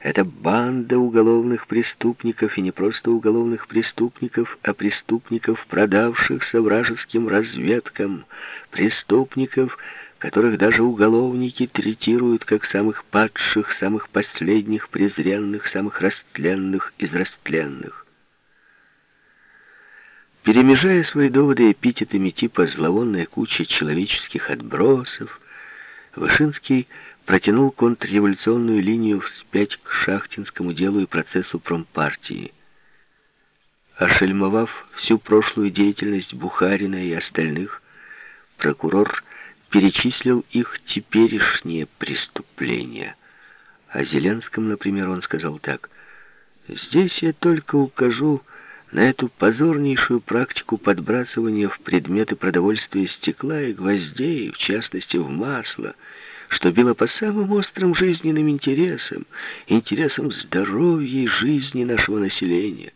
Это банда уголовных преступников, и не просто уголовных преступников, а преступников, продавшихся вражеским разведкам, преступников, которых даже уголовники третируют как самых падших, самых последних, презренных, самых растленных из растленных. Перемежая свои доводы эпитетами типа «зловонная куча человеческих отбросов», Вышинский протянул контрреволюционную линию вспять к шахтинскому делу и процессу промпартии. Ошельмовав всю прошлую деятельность Бухарина и остальных, прокурор перечислил их теперешние преступления. О Зеленском, например, он сказал так. «Здесь я только укажу на эту позорнейшую практику подбрасывания в предметы продовольствия стекла и гвоздей, в частности в масло, что било по самым острым жизненным интересам, интересам здоровья и жизни нашего населения.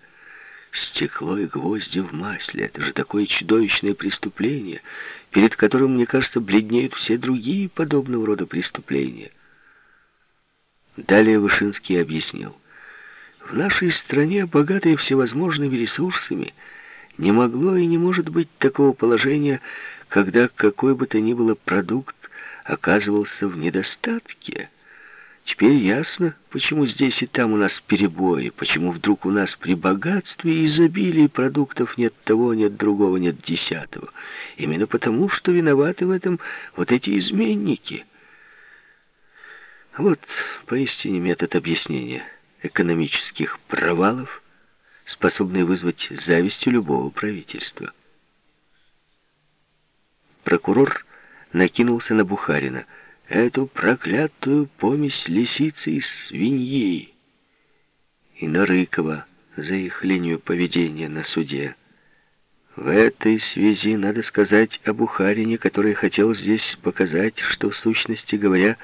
Стекло и гвозди в масле — это же такое чудовищное преступление, перед которым, мне кажется, бледнеют все другие подобного рода преступления. Далее Вышинский объяснил. В нашей стране, богатой всевозможными ресурсами, не могло и не может быть такого положения, когда какой бы то ни было продукт оказывался в недостатке. Теперь ясно, почему здесь и там у нас перебои, почему вдруг у нас при богатстве и изобилии продуктов нет того, нет другого, нет десятого. Именно потому, что виноваты в этом вот эти изменники. Вот поистине метод объяснения экономических провалов, способный вызвать зависть у любого правительства. Прокурор накинулся на Бухарина. «Эту проклятую помесь лисицы и свиньи!» И на Рыкова за их линию поведения на суде. В этой связи надо сказать о Бухарине, который хотел здесь показать, что, в сущности говоря,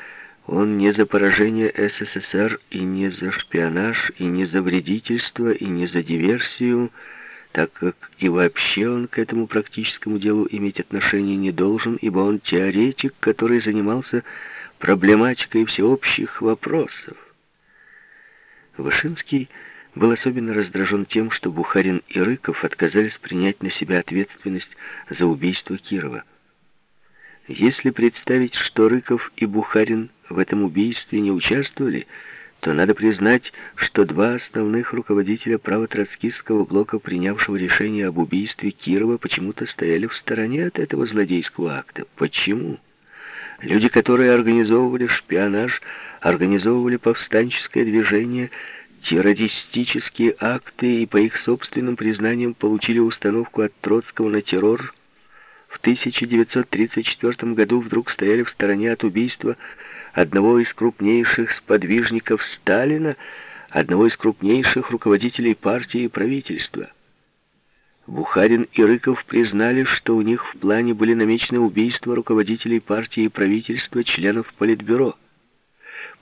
он не за поражение СССР и не за шпионаж, и не за вредительство, и не за диверсию, так как и вообще он к этому практическому делу иметь отношение не должен, ибо он теоретик, который занимался проблематикой всеобщих вопросов. Вышинский был особенно раздражен тем, что Бухарин и Рыков отказались принять на себя ответственность за убийство Кирова. Если представить, что Рыков и Бухарин в этом убийстве не участвовали, то надо признать, что два основных руководителя правотроцкистского блока, принявшего решение об убийстве Кирова, почему-то стояли в стороне от этого злодейского акта. Почему? Люди, которые организовывали шпионаж, организовывали повстанческое движение, террористические акты и, по их собственным признаниям, получили установку от Троцкого на террор, в 1934 году вдруг стояли в стороне от убийства одного из крупнейших сподвижников Сталина, одного из крупнейших руководителей партии и правительства. Бухарин и Рыков признали, что у них в плане были намечены убийства руководителей партии и правительства, членов Политбюро.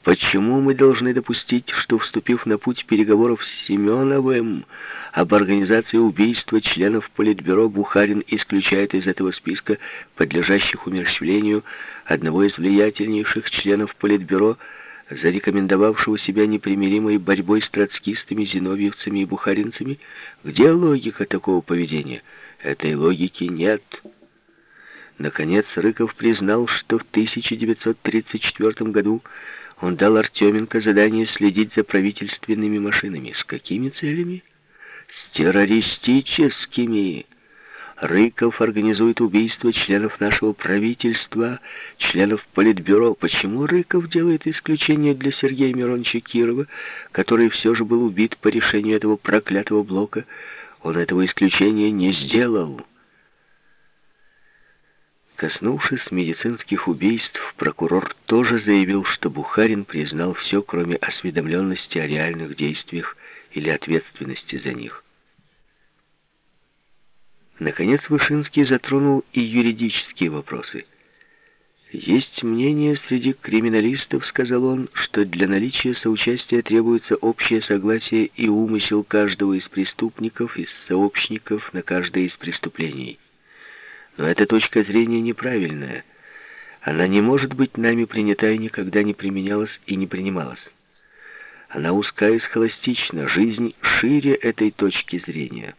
Почему мы должны допустить, что, вступив на путь переговоров с Семеновым об организации убийства членов Политбюро, Бухарин исключает из этого списка подлежащих умерщвлению одного из влиятельнейших членов Политбюро, зарекомендовавшего себя непримиримой борьбой с троцкистами, зиновьевцами и бухаринцами? Где логика такого поведения? Этой логики нет. Наконец, Рыков признал, что в 1934 году он дал Артеменко задание следить за правительственными машинами. С какими целями? С террористическими. Рыков организует убийство членов нашего правительства, членов Политбюро. Почему Рыков делает исключение для Сергея Мироновича Кирова, который все же был убит по решению этого проклятого блока? Он этого исключения не сделал. Коснувшись медицинских убийств, прокурор тоже заявил, что Бухарин признал все, кроме осведомленности о реальных действиях или ответственности за них. Наконец Вышинский затронул и юридические вопросы. «Есть мнение среди криминалистов, — сказал он, — что для наличия соучастия требуется общее согласие и умысел каждого из преступников, из сообщников на каждое из преступлений». Но эта точка зрения неправильная. Она не может быть нами принята и никогда не применялась и не принималась. Она узка и схоластична, жизнь шире этой точки зрения.